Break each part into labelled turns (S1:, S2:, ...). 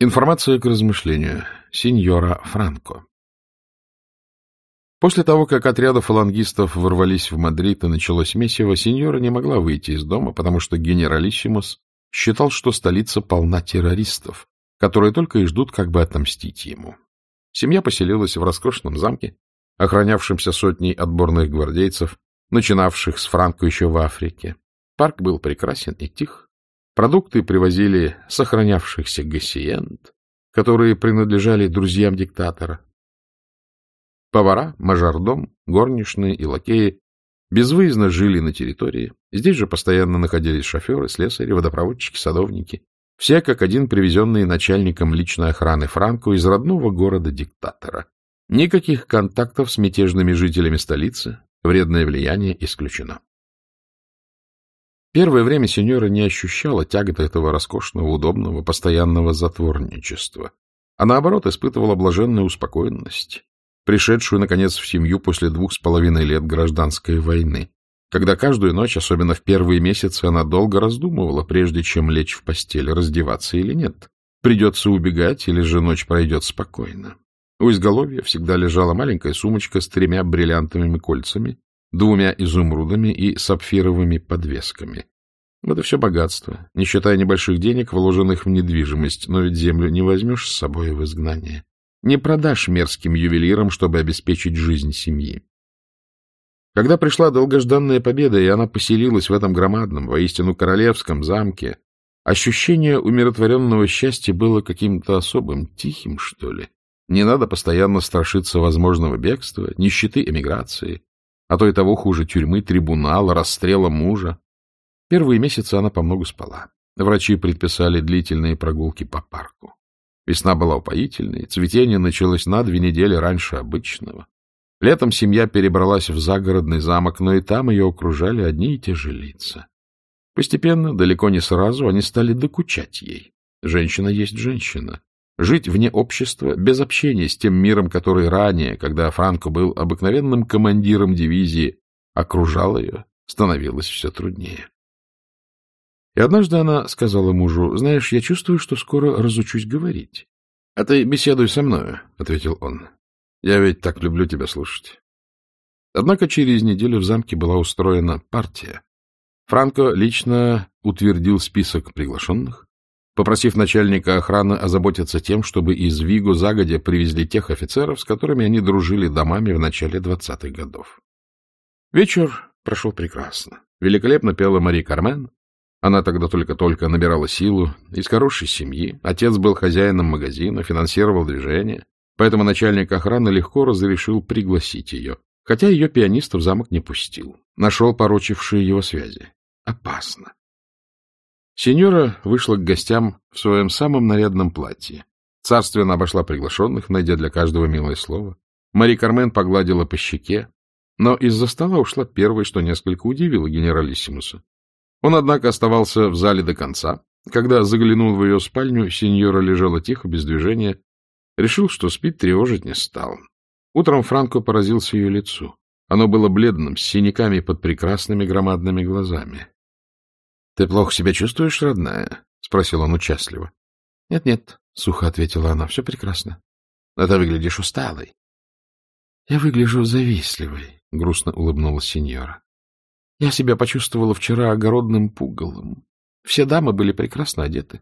S1: Информация к размышлению. Синьора Франко. После того, как отряды фалангистов ворвались в Мадрид и началось месиво, сеньора не могла выйти из дома, потому что генералиссимус считал, что столица полна террористов, которые только и ждут, как бы отомстить ему. Семья поселилась в роскошном замке, охранявшемся сотней отборных гвардейцев, начинавших с Франко еще в Африке. Парк был прекрасен и тих, Продукты привозили сохранявшихся гассиент, которые принадлежали друзьям диктатора. Повара, мажордом, горничные и лакеи безвыездно жили на территории. Здесь же постоянно находились шоферы, слесари, водопроводчики, садовники. Все как один привезенные начальником личной охраны Франко из родного города диктатора. Никаких контактов с мятежными жителями столицы, вредное влияние исключено. Первое время сеньора не ощущала тяготы этого роскошного, удобного, постоянного затворничества, а наоборот испытывала блаженную успокоенность, пришедшую, наконец, в семью после двух с половиной лет гражданской войны, когда каждую ночь, особенно в первые месяцы, она долго раздумывала, прежде чем лечь в постель, раздеваться или нет, придется убегать или же ночь пройдет спокойно. У изголовья всегда лежала маленькая сумочка с тремя бриллиантовыми кольцами, двумя изумрудами и сапфировыми подвесками. Это все богатство, не считая небольших денег, вложенных в недвижимость, но ведь землю не возьмешь с собой в изгнание. Не продашь мерзким ювелирам, чтобы обеспечить жизнь семьи. Когда пришла долгожданная победа, и она поселилась в этом громадном, воистину королевском замке, ощущение умиротворенного счастья было каким-то особым, тихим, что ли. Не надо постоянно страшиться возможного бегства, нищеты эмиграции, а то и того хуже тюрьмы, трибунала, расстрела мужа. Первые месяцы она помногу спала. Врачи предписали длительные прогулки по парку. Весна была упоительной, цветение началось на две недели раньше обычного. Летом семья перебралась в загородный замок, но и там ее окружали одни и те же лица. Постепенно, далеко не сразу, они стали докучать ей. Женщина есть женщина. Жить вне общества, без общения с тем миром, который ранее, когда Франко был обыкновенным командиром дивизии, окружал ее, становилось все труднее. И однажды она сказала мужу, «Знаешь, я чувствую, что скоро разучусь говорить». «А ты беседуй со мною», — ответил он. «Я ведь так люблю тебя слушать». Однако через неделю в замке была устроена партия. Франко лично утвердил список приглашенных, попросив начальника охраны озаботиться тем, чтобы из Виго загодя привезли тех офицеров, с которыми они дружили домами в начале двадцатых годов. Вечер прошел прекрасно. Великолепно пела Мари Кармен. Она тогда только-только набирала силу. Из хорошей семьи. Отец был хозяином магазина, финансировал движение. Поэтому начальник охраны легко разрешил пригласить ее. Хотя ее пианист в замок не пустил. Нашел порочившие его связи. Опасно. Сеньора вышла к гостям в своем самом нарядном платье. Царственно обошла приглашенных, найдя для каждого милое слово. Мари Кармен погладила по щеке, но из-за стола ушла первой, что несколько удивило генералиссимуса. Он, однако, оставался в зале до конца. Когда заглянул в ее спальню, сеньора лежала тихо, без движения. Решил, что спит, тревожить не стал. Утром Франко поразился ее лицу. Оно было бледным, с синяками под прекрасными громадными глазами. — Ты плохо себя чувствуешь, родная? — спросил он участливо. «Нет, — Нет-нет, — сухо ответила она, — все прекрасно. — Но ты выглядишь усталой. — Я выгляжу завистливой, — грустно улыбнулась сеньора. — Я себя почувствовала вчера огородным пугалом. Все дамы были прекрасно одеты.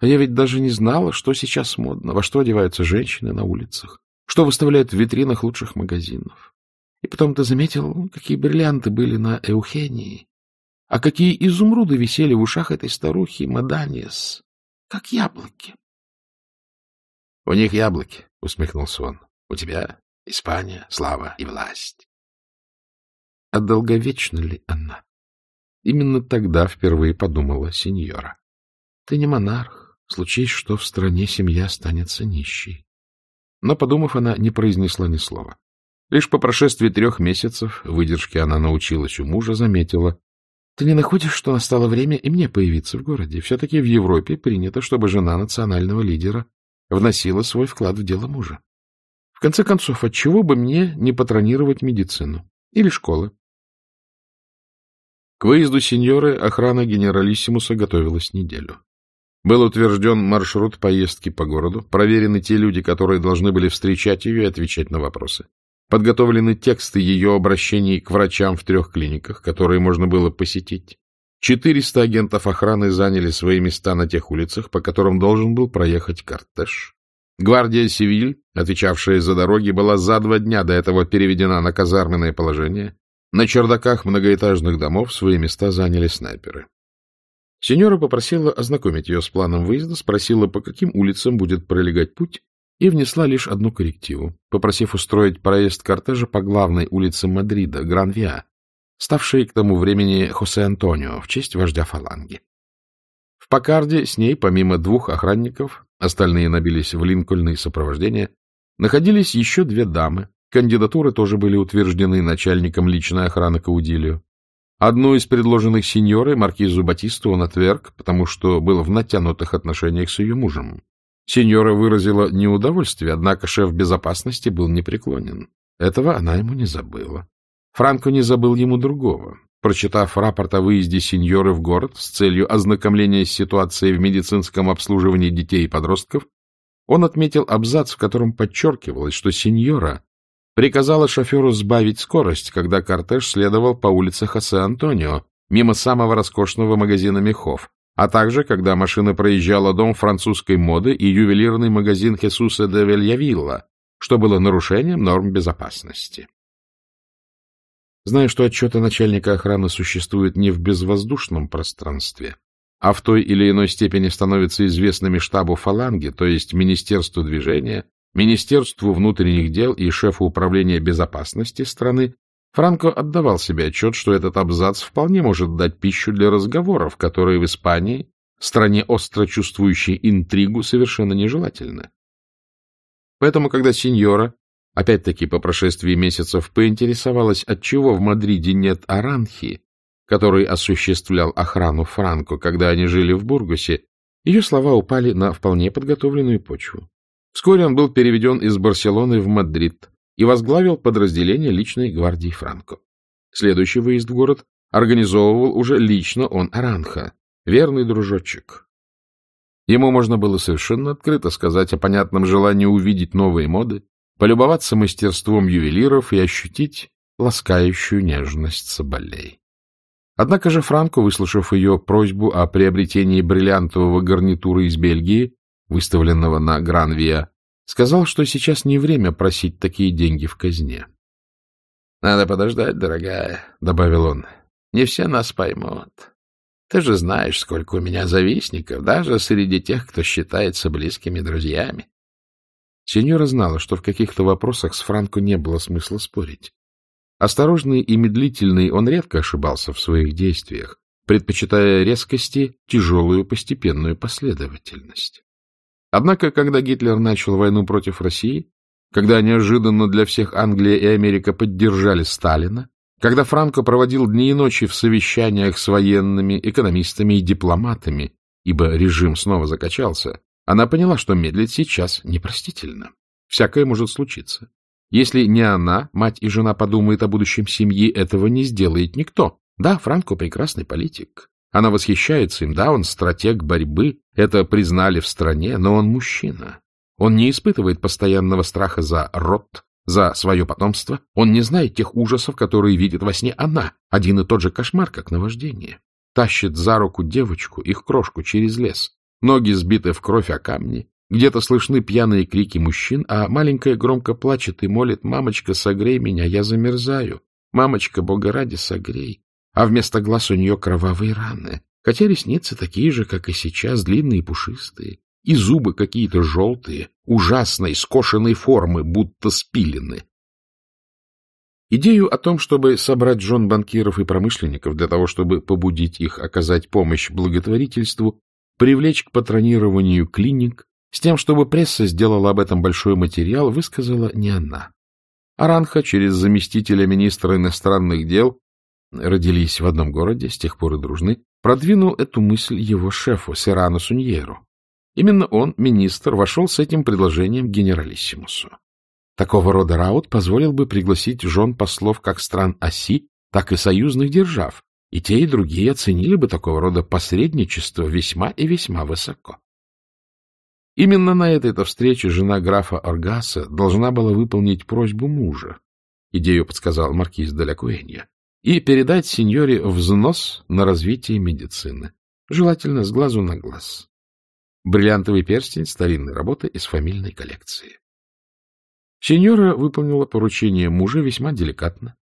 S1: А я ведь даже не знала, что сейчас модно, во что одеваются женщины на улицах, что выставляют в витринах лучших магазинов. И потом ты заметил, какие бриллианты были на Эухении. А какие изумруды висели в ушах этой старухи Маданиес, как яблоки. — У них яблоки, — усмехнулся он. — У тебя Испания, слава и власть. А долговечна ли она? Именно тогда впервые подумала сеньора. Ты не монарх, случись, что в стране семья останется нищей. Но, подумав, она не произнесла ни слова. Лишь по прошествии трех месяцев выдержки она научилась у мужа, заметила, ты не находишь, что настало время и мне появиться в городе? Все-таки в Европе принято, чтобы жена национального лидера вносила свой вклад в дело мужа. В конце концов, отчего бы мне не патронировать медицину? Или школы? К выезду сеньоры охрана генералиссимуса готовилась неделю. Был утвержден маршрут поездки по городу, проверены те люди, которые должны были встречать ее и отвечать на вопросы. Подготовлены тексты ее обращений к врачам в трех клиниках, которые можно было посетить. 400 агентов охраны заняли свои места на тех улицах, по которым должен был проехать кортеж. Гвардия Сивиль, отвечавшая за дороги, была за два дня до этого переведена на казарменное положение. На чердаках многоэтажных домов свои места заняли снайперы. Сеньора попросила ознакомить ее с планом выезда, спросила, по каким улицам будет пролегать путь, и внесла лишь одну коррективу, попросив устроить проезд кортежа по главной улице Мадрида, Гран-Виа, ставшей к тому времени Хосе Антонио в честь вождя фаланги. В Покарде с ней, помимо двух охранников, остальные набились в линкольны сопровождения, находились еще две дамы. Кандидатуры тоже были утверждены начальником личной охраны Каудилио. Одну из предложенных сеньорой, маркизу Батисту, он отверг, потому что был в натянутых отношениях с ее мужем. Сеньора выразила неудовольствие, однако шеф безопасности был непреклонен. Этого она ему не забыла. Франко не забыл ему другого. Прочитав рапорт о выезде сеньоры в город с целью ознакомления с ситуацией в медицинском обслуживании детей и подростков, он отметил абзац, в котором подчеркивалось, что сеньора приказала шоферу сбавить скорость, когда кортеж следовал по улице Хосе-Антонио, мимо самого роскошного магазина мехов, а также когда машина проезжала дом французской моды и ювелирный магазин Хесуса де Вильявилла, что было нарушением норм безопасности. Зная, что отчеты начальника охраны существуют не в безвоздушном пространстве, а в той или иной степени становятся известными штабу фаланги, то есть Министерству движения, Министерству внутренних дел и шефу управления безопасности страны, Франко отдавал себе отчет, что этот абзац вполне может дать пищу для разговоров, которые в Испании, стране остро чувствующей интригу, совершенно нежелательны. Поэтому, когда сеньора опять-таки по прошествии месяцев поинтересовалась, отчего в Мадриде нет Аранхи, который осуществлял охрану Франко, когда они жили в Бургосе, ее слова упали на вполне подготовленную почву. Вскоре он был переведен из Барселоны в Мадрид и возглавил подразделение личной гвардии Франко. Следующий выезд в город организовывал уже лично он Аранха, верный дружочек. Ему можно было совершенно открыто сказать о понятном желании увидеть новые моды, полюбоваться мастерством ювелиров и ощутить ласкающую нежность соболей. Однако же Франко, выслушав ее просьбу о приобретении бриллиантового гарнитура из Бельгии, выставленного на Гранвия, сказал, что сейчас не время просить такие деньги в казне. — Надо подождать, дорогая, — добавил он. — Не все нас поймут. Ты же знаешь, сколько у меня завистников, даже среди тех, кто считается близкими друзьями. Сеньора знала, что в каких-то вопросах с Франко не было смысла спорить. Осторожный и медлительный он редко ошибался в своих действиях, предпочитая резкости тяжелую постепенную последовательность. Однако, когда Гитлер начал войну против России, когда неожиданно для всех Англия и Америка поддержали Сталина, когда Франко проводил дни и ночи в совещаниях с военными, экономистами и дипломатами, ибо режим снова закачался, она поняла, что медлить сейчас непростительно. Всякое может случиться. Если не она, мать и жена подумают о будущем семьи, этого не сделает никто. Да, Франко прекрасный политик. Она восхищается им, да, он стратег борьбы, это признали в стране, но он мужчина. Он не испытывает постоянного страха за род, за свое потомство. Он не знает тех ужасов, которые видит во сне она. Один и тот же кошмар, как наваждение. Тащит за руку девочку, их крошку, через лес. Ноги сбиты в кровь о камни. Где-то слышны пьяные крики мужчин, а маленькая громко плачет и молит «Мамочка, согрей меня, я замерзаю! Мамочка, Бога ради, согрей!» А вместо глаз у нее кровавые раны, хотя ресницы такие же, как и сейчас, длинные и пушистые, и зубы какие-то желтые, ужасной, скошенной формы, будто спилены. Идею о том, чтобы собрать жен банкиров и промышленников для того, чтобы побудить их оказать помощь благотворительству, привлечь к патронированию клиник, с тем, чтобы пресса сделала об этом большой материал, высказала не она. Аранха через заместителя министра иностранных дел родились в одном городе, с тех пор и дружны, продвинул эту мысль его шефу, Серано Суньеру. Именно он, министр, вошел с этим предложением к генералиссимусу. Такого рода раут позволил бы пригласить жен послов как стран оси, так и союзных держав, и те, и другие оценили бы такого рода посредничество весьма и весьма высоко. Именно на этой-то встрече жена графа Оргаса должна была выполнить просьбу мужа, идею подсказал маркиз де Лякуэнья, и передать сеньоре взнос на развитие медицины, желательно с глазу на глаз. Бриллиантовый перстень старинной работы из фамильной коллекции. Сеньора выполнила поручение мужа весьма деликатно.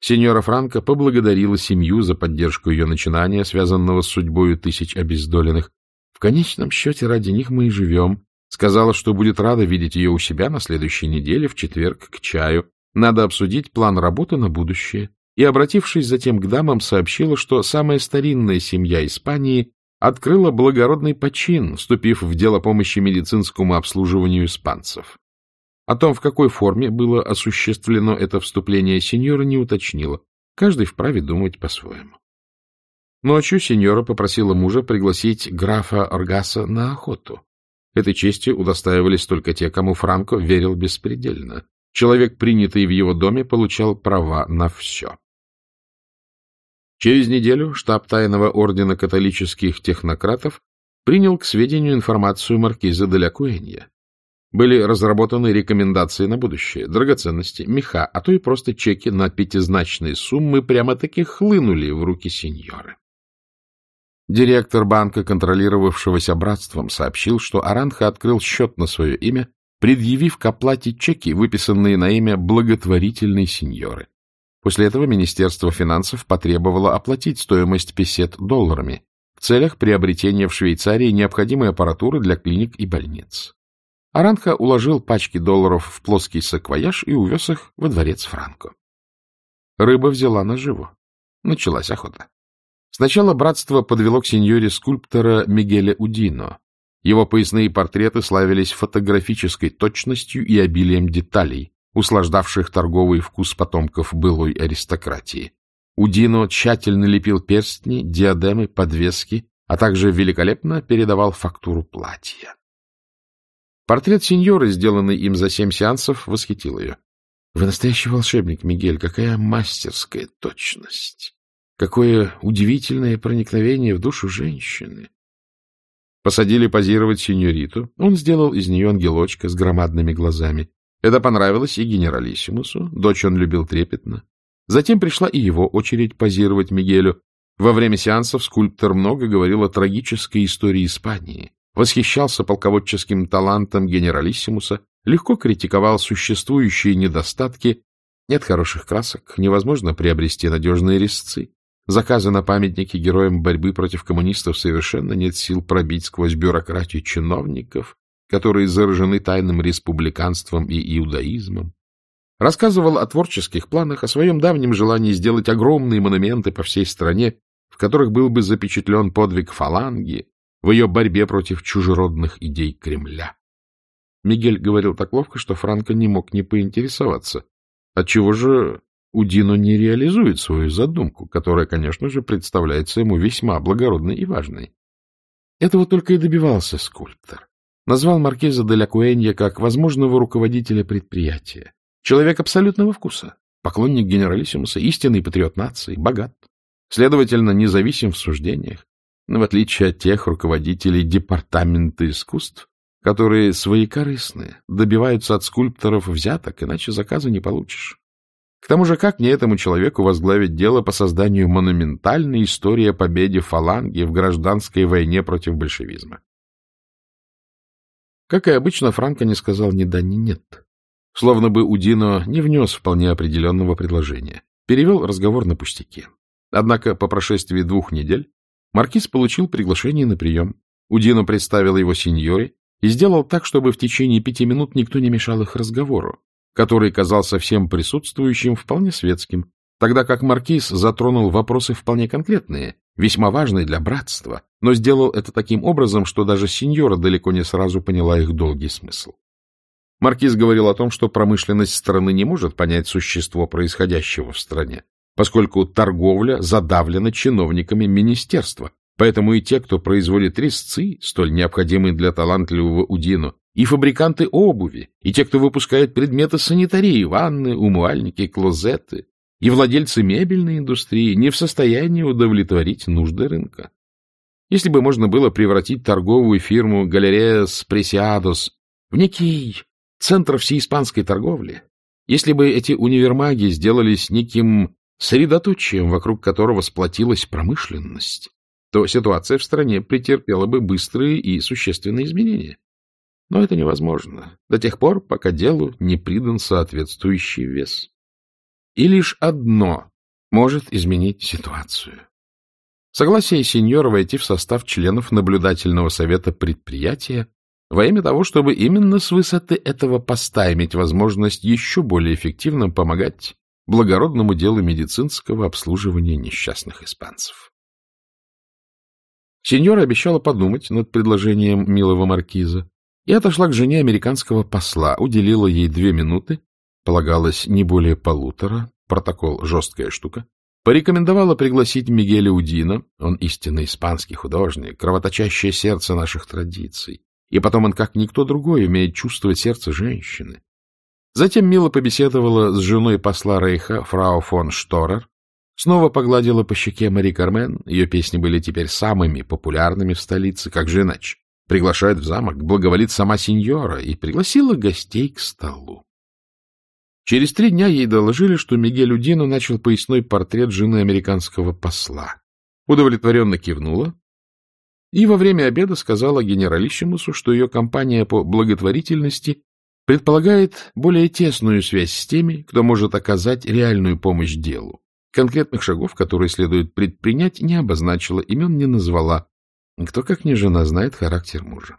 S1: Сеньора Франко поблагодарила семью за поддержку ее начинания, связанного с судьбою тысяч обездоленных. В конечном счете ради них мы и живем. Сказала, что будет рада видеть ее у себя на следующей неделе, в четверг, к чаю. Надо обсудить план работы на будущее. И, обратившись затем к дамам, сообщила, что самая старинная семья Испании открыла благородный почин, вступив в дело помощи медицинскому обслуживанию испанцев. О том, в какой форме было осуществлено это вступление, сеньора не уточнила. Каждый вправе думать по-своему. Ночью сеньора попросила мужа пригласить графа Оргаса на охоту. Этой честью удостаивались только те, кому Франко верил беспредельно. Человек, принятый в его доме, получал права на все. Через неделю штаб Тайного ордена католических технократов принял к сведению информацию маркиза де ля Куэнья. Были разработаны рекомендации на будущее, драгоценности, меха, а то и просто чеки на пятизначные суммы прямо-таки хлынули в руки сеньоры. Директор банка, контролировавшегося братством, сообщил, что Аранха открыл счет на свое имя, предъявив к оплате чеки, выписанные на имя благотворительной сеньоры. После этого Министерство финансов потребовало оплатить стоимость песет долларами в целях приобретения в Швейцарии необходимой аппаратуры для клиник и больниц. Аранха уложил пачки долларов в плоский саквояж и увез их во дворец Франко. Рыба взяла наживу. Началась охота. Сначала братство подвело к сеньоре скульптора Мигеля Удино. Его поясные портреты славились фотографической точностью и обилием деталей, услаждавших торговый вкус потомков былой аристократии. Удино тщательно лепил перстни, диадемы, подвески, а также великолепно передавал фактуру платья. Портрет сеньоры, сделанный им за семь сеансов, восхитил ее. — Вы настоящий волшебник, Мигель, какая мастерская точность! Какое удивительное проникновение в душу женщины! Посадили позировать сеньориту. Он сделал из нее ангелочка с громадными глазами. Это понравилось и генералиссимусу. Дочь он любил трепетно. Затем пришла и его очередь позировать Мигелю. Во время сеансов скульптор много говорил о трагической истории Испании, восхищался полководческим талантом генералиссимуса, легко критиковал существующие недостатки. Нет хороших красок, невозможно приобрести надежные резцы. Заказы на памятники героям борьбы против коммунистов совершенно нет сил пробить сквозь бюрократию чиновников, которые заражены тайным республиканством и иудаизмом. Рассказывал о творческих планах, о своем давнем желании сделать огромные монументы по всей стране, в которых был бы запечатлен подвиг фаланги, в ее борьбе против чужеродных идей Кремля. Мигель говорил так ловко, что Франко не мог не поинтересоваться. Отчего же Удино не реализует свою задумку, которая, конечно же, представляется ему весьма благородной и важной? Этого только и добивался скульптор. Назвал маркиза де ля Куэнья как возможного руководителя предприятия. Человек абсолютного вкуса, поклонник генералиссимуса, истинный патриот нации, богат, следовательно, независим в суждениях, в отличие от тех руководителей департамента искусств, которые своекорыстны, добиваются от скульпторов взяток, иначе заказа не получишь. К тому же, как не этому человеку возглавить дело по созданию монументальной истории о победе фаланги в гражданской войне против большевизма? Как и обычно, Франко не сказал ни да, ни нет. Словно бы Удино не внес вполне определенного предложения. Перевел разговор на пустяки. Однако по прошествии двух недель Маркиз получил приглашение на прием. Удино представил его сеньоре и сделал так, чтобы в течение пяти минут никто не мешал их разговору, который казался всем присутствующим вполне светским, тогда как маркиз затронул вопросы вполне конкретные, весьма важные для братства, но сделал это таким образом, что даже сеньора далеко не сразу поняла их долгий смысл. Маркиз говорил о том, что промышленность страны не может понять существо происходящего в стране, поскольку торговля задавлена чиновниками министерства, поэтому и те, кто производит резцы, столь необходимые для талантливого Удину, и фабриканты обуви, и те, кто выпускает предметы санитарии, ванны, умывальники, клозеты, и владельцы мебельной индустрии не в состоянии удовлетворить нужды рынка. Если бы можно было превратить торговую фирму Галереас Пресиадос в некий центр всеиспанской торговли, если бы эти универмаги сделались неким средоточием, вокруг которого сплотилась промышленность, то ситуация в стране претерпела бы быстрые и существенные изменения. Но это невозможно до тех пор, пока делу не придан соответствующий вес. И лишь одно может изменить ситуацию. Согласие сеньора войти в состав членов наблюдательного совета предприятия во имя того, чтобы именно с высоты этого поста иметь возможность еще более эффективно помогать благородному делу медицинского обслуживания несчастных испанцев. Сеньора обещала подумать над предложением милого маркиза и отошла к жене американского посла, уделила ей две минуты, полагалось не более полутора, протокол — жесткая штука, порекомендовала пригласить Мигеля Удина, он истинно испанский художник, кровоточащее сердце наших традиций, и потом он, как никто другой, умеет чувствовать сердце женщины. Затем мило побеседовала с женой посла Рейха, фрау фон Шторер, снова погладила по щеке Мари Кармен, ее песни были теперь самыми популярными в столице, как же иначе. Приглашает в замок, благоволит сама сеньора и пригласила гостей к столу. Через три дня ей доложили, что Мигель Удину начал поясной портрет жены американского посла. Удовлетворенно кивнула и во время обеда сказала генералиссимусу, что ее компания по благотворительности предполагает более тесную связь с теми, кто может оказать реальную помощь делу. Конкретных шагов, которые следует предпринять, не обозначила, имен не назвала. Кто, как не жена, знает характер мужа.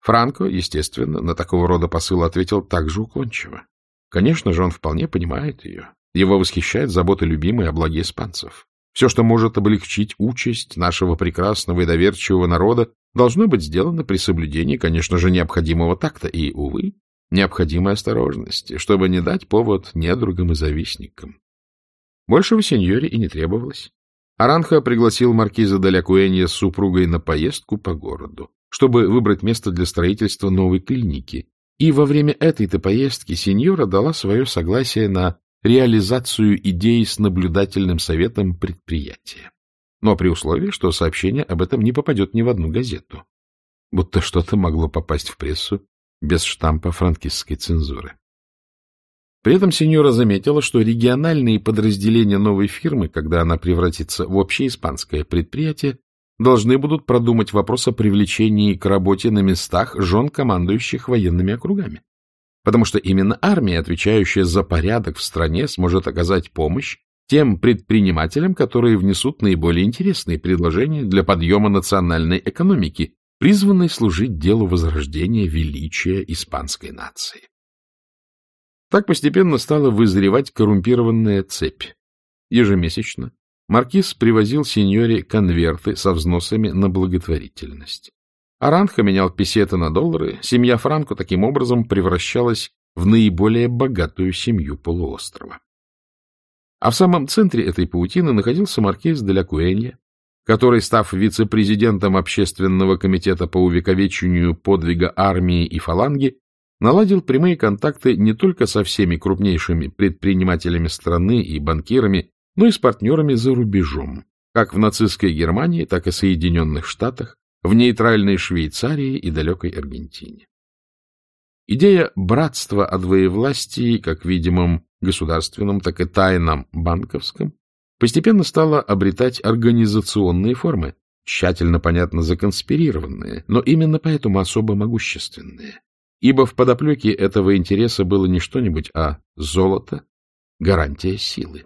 S1: Франко, естественно, на такого рода посыл ответил также уклончиво. Конечно же, он вполне понимает ее. Его восхищает забота любимой о благе испанцев. Все, что может облегчить участь нашего прекрасного и доверчивого народа, должно быть сделано при соблюдении, конечно же, необходимого такта и, увы, необходимой осторожности, чтобы не дать повод недругам и завистникам. Большего сеньоре и не требовалось. Аранха пригласил маркиза Ля с супругой на поездку по городу, чтобы выбрать место для строительства новой клиники, и во время этой-то поездки сеньора дала свое согласие на реализацию идеи с наблюдательным советом предприятия но при условии, что сообщение об этом не попадет ни в одну газету. Будто что-то могло попасть в прессу без штампа франкистской цензуры. При этом сеньора заметила, что региональные подразделения новой фирмы, когда она превратится в общеиспанское предприятие, должны будут продумать вопрос о привлечении к работе на местах жен командующих военными округами. Потому что именно армия, отвечающая за порядок в стране, сможет оказать помощь тем предпринимателям, которые внесут наиболее интересные предложения для подъема национальной экономики, призванной служить делу возрождения величия испанской нации. Так постепенно стала вызревать коррумпированная цепь. Ежемесячно маркиз привозил сеньоре конверты со взносами на благотворительность. Аранха менял песеты на доллары, семья Франко таким образом превращалась в наиболее богатую семью полуострова. А в самом центре этой паутины находился маркиз де ля Куэнья, который, став вице-президентом Общественного комитета по увековечению подвига армии и фаланги, наладил прямые контакты не только со всеми крупнейшими предпринимателями страны и банкирами, но и с партнерами за рубежом, как в нацистской Германии, так и Соединенных Штатах, в нейтральной Швейцарии и далекой Аргентине. Идея братства о двоевластии, как видимом государственном, так и тайном банковском, постепенно стала обретать организационные формы, тщательно, понятно, законспирированные, но именно поэтому особо могущественные. Ибо в подоплеке этого интереса было не что-нибудь, а золото, гарантия силы.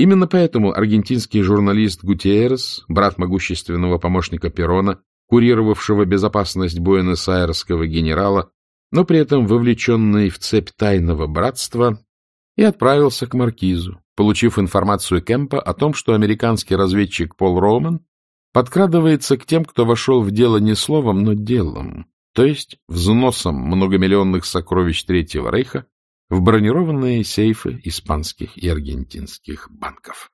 S1: Именно поэтому аргентинский журналист Гутиерес, брат могущественного помощника Перона, курировавшего безопасность буэнос-айресского генерала, но при этом вовлеченный в цепь тайного братства, и отправился к маркизу, получив информацию Кемпа о том, что американский разведчик Пол Роман подкрадывается к тем, кто вошел в дело не словом, но делом, то есть взносом многомиллионных сокровищ Третьего Рейха в бронированные сейфы испанских и аргентинских банков.